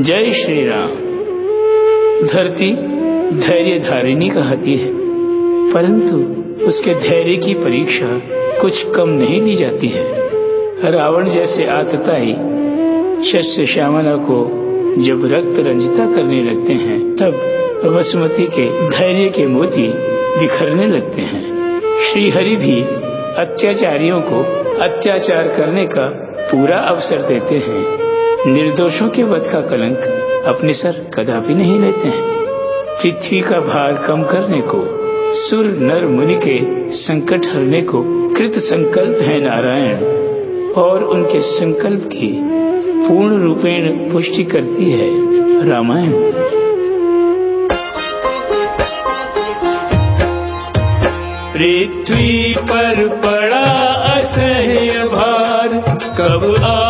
जय श्री राम धरती धैर्य धारिणी कहती है, परंतु उसके धैर्य की परीक्षा कुछ कम नहीं ली जाती है। रावण जैसे आतताई शस्य श्यामला को जब रक्त रंजिता करने लगते हैं, तब वसुमती के धैर्य के मोती बिखरने लगते हैं। श्रीहरि भी अत्याचारियों को अत्याचार करने का पूरा अवसर देते हैं। निर्दोषों के वध का कलंक अपने सर कदापि नहीं लेते हैं। पृथ्वी का भार कम करने को, सुर नर मुनि के संकट हरने को कृत संकल्प है नारायण, और उनके संकल्प की पूर्ण रूपेण पुष्टि करती है रामायण। पृथ्वी पर पड़ा असह्य भार, कब आओगे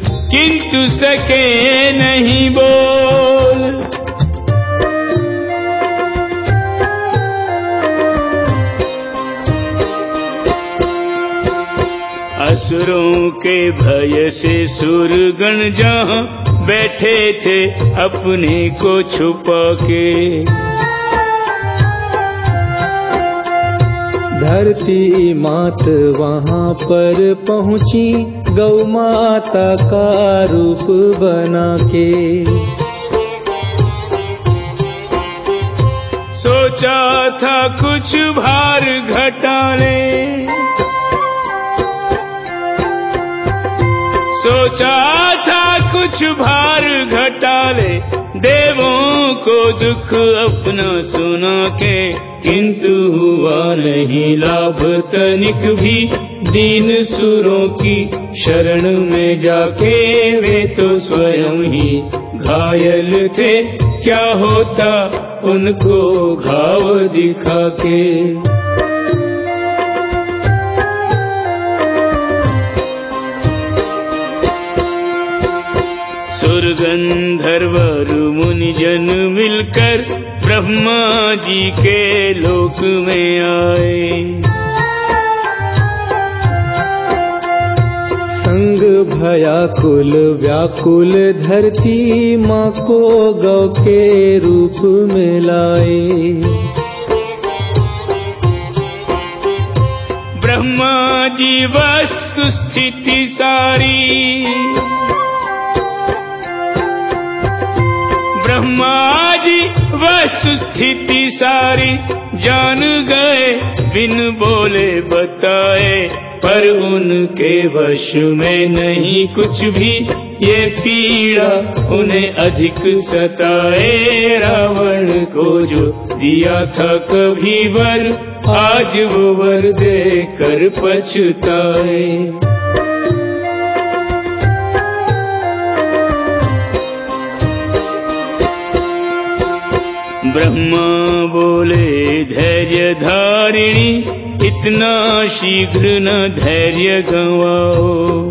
किंतु सके नहीं बोल। असुरों के भय से सुरगण जहाँ बैठे थे, अपने को छुपा के धरती मात वहाँ पर पहुँची गौ माता का रूप बना के। सोचा था कुछ भार घटा ले सोचा था कुछ भार घटा ले देवों को दुख अपना सुना के, किंतु हुआ नहीं लाभ, तनिक भी दीन सुरों की शरण में जाके वे तो स्वयं ही घायल थे। क्या होता उनको घाव दिखा के? सुरगंधर्व मुनि जन मिलकर ब्रह्मा जी के लोक में आए। भयाकुल व्याकुल धरती माँ को गौ के रूप में लाए ब्रह्मा जी वस्तु स्थिति सारी। ब्रह्मा जी वस्तु स्थिति सारी जान गए, बिन बोले बताए, पर उनके वश में नहीं कुछ भी। ये पीड़ा उन्हें अधिक सताए, रावण को जो दिया था कभी वर, आज वो वर दे कर पछताए। ब्रह्मा बोले धैर्य धारिणी इतना शीघ्र न धैर्य गवाओ।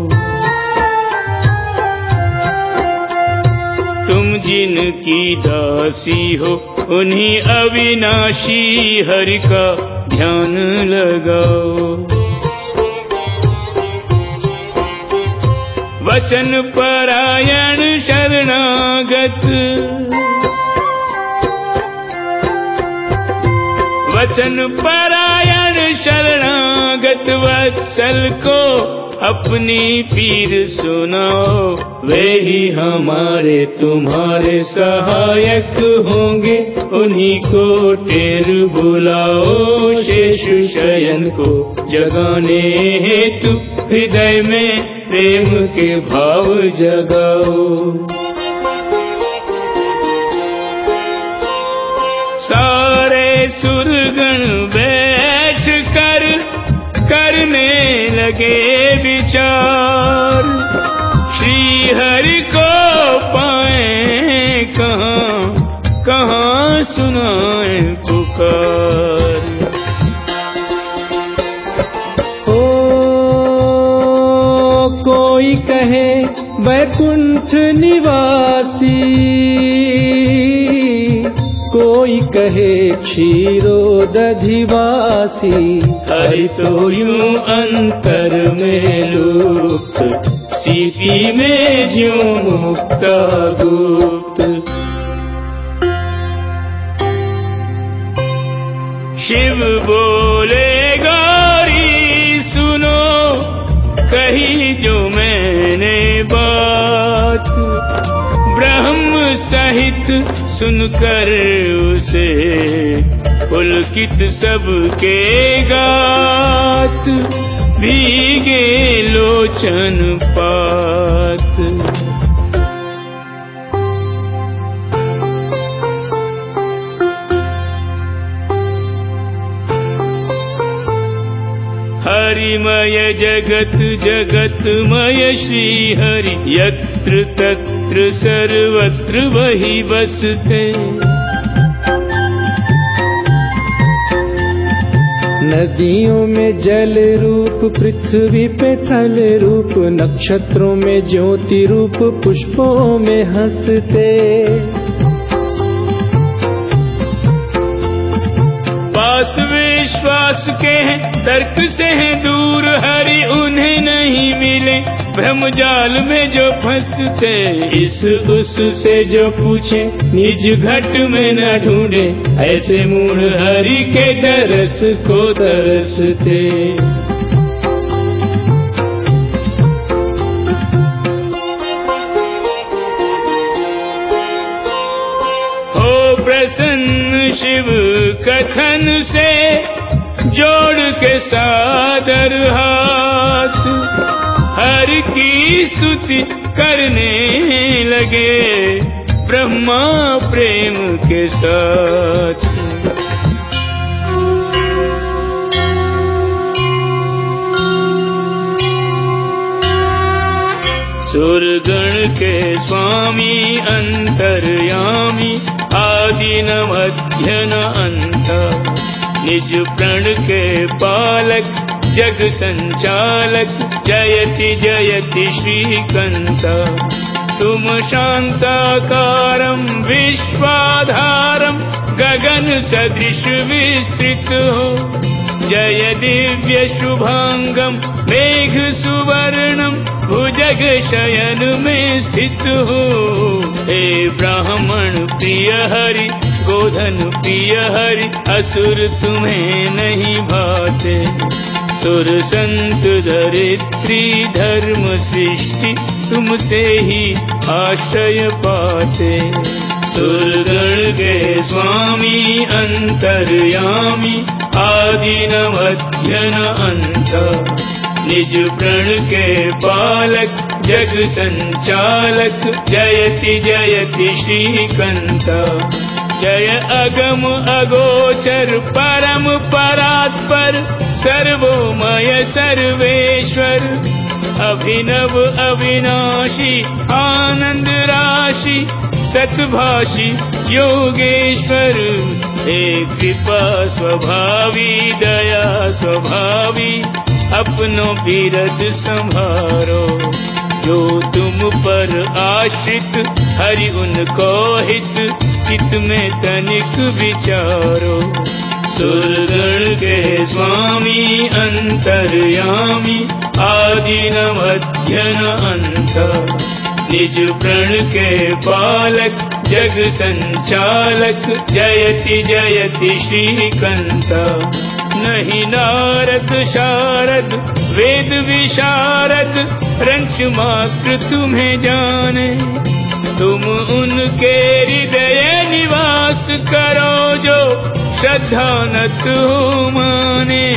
तुम जिनकी दासी हो, उन्हीं अविनाशी हरि का ध्यान लगाओ। वचन परायण शरणागत वचन परायण शरणागत वत्सल को अपनी पीर सुनाओ। वे ही हमारे, तुम्हारे सहायक होंगे। उन्हीं को टेर बुलाओ, शेषु शयन को जगाने हेतु। हृदय में प्रेम के भाव जगाओ। लगे विचार। श्री हरि को पाए कहाँ कहाँ सुनाए पुकार। ओ, कोई कहे वैकुंठ निवासी। कोई कहे क्षीरोदधिवासी हरि तो यूँ अंतर में लुप्त, सीपी में ज्यों मुक्ता गुप्त। शिव बोले गारी सुनो, कही जो मैंने बात। ब्रह्म सहित सुनकर उसे पुलकित सबके गात भीगे लोचन पात। हरिमय जगत जगतमय श्री हरि यत्र तत्र सर्वत्र वही बसते नदियों में जल रूप पृथ्वी पे थल रूप नक्षत्रों में ज्योति रूप पुष्पों में हँसते। पास विश्वास के हैं, तर्क से हैं, दूर हरि उन्हें नहीं मिले। भ्रम जाल में जो फंसते, इस उस से जो पूछे, निज घट में न ढूंढे, ऐसे मूढ़ हरि के दरस को तरसते। प्रसन्न शिव कथन से जोड़ के सादर हाथ हर की स्तुति करने लगे, ब्रह्मा प्रेम के साथ। सुरगण के स्वामी, अंतर्यामी, आदि न मध्य अंत। निज प्रण के पालक जग संचालक जयति जयति श्रीकंत तुम शांताकारं विश्वाधारं गगन सदृश विस्तृत हो। जय दिव्य शुभांगम मेघ सुवर्णम भुजग शयन में स्थित हो। हे ब्राह्मण प्रिय हरि गोधन प्रिय हरि, असुर तुम्हें नहीं भाते। सुर संत धरित्री धर्म सृष्टि तुमसे ही आश्रय पाते। सुर सुरगण के स्वामी, अंतर्यामी, आदि न मध्य न अंत। निज प्रण के पालक, जग संचालक, जयति जयति श्रीकंत जय अगम अगोचर परम परात्पर सर्वोमय सर्वेश्वर। अभिनव अविनाशी आनंद राशि सतभाषी योगेश्वर। हे कृपा स्वभावी दया स्वभावी अपनों बिरद संभारो जो तुम पर आश्रित हरि उनको हित चित में तनिक विचारो। सुरगण के स्वामी, अंतर्यामी, आदि न मध्य न अंत। निज प्रण के पालक, जग संचालक, जयति जयति श्रीकंत। नहीं नारद शारद, वेद विशारद, रंच मात्र तुम्हें जाने। श्रद्धा न तू माने,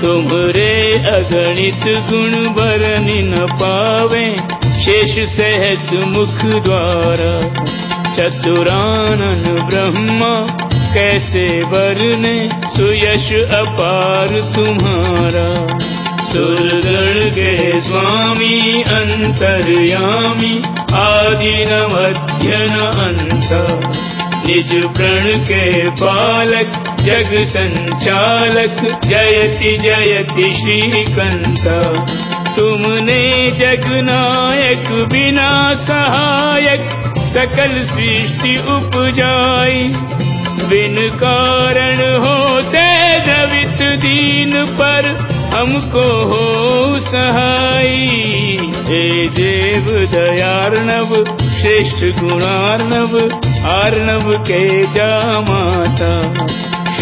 तुम्हरे अगणित गुण बरनि न पावे। शेष सहस मुख द्वारा चतुरानन ब्रह्मा, कैसे वरने सुयश अपार तुम्हारा। सुरगण के स्वामी, अंतर्यामी, आदि न मध्य न अंत। निज प्रण के पालक जग संचालक जयति जयति श्रीकंत तुमने जग नायक बिना सहायक सकल सृष्टि उपजाई। बिन कारण होते दवित दीन पर हमको हो सहाई। हे देव दयार्णव, श्रेष्ठ गुणार्णव अर्णव के जामाता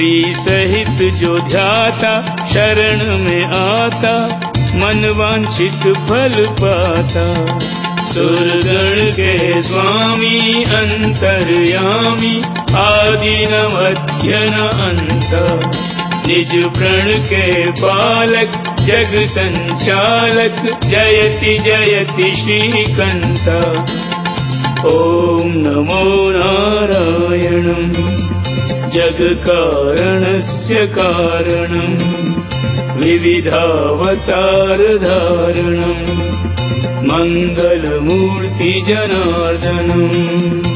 श्री सहित जो ध्याता शरण में आता मन वांछित फल पाता। सुरगण के स्वामी, अंतर्यामी, आदि न न अंत। निज प्रण के पालक, जग संचालक, जयति जयति श्रीकंत ॐ नमो नारायणम्। जगकारणस्य कारणम् विविधावतारधारणम् मङ्गलमूर्तिजनार्दनम्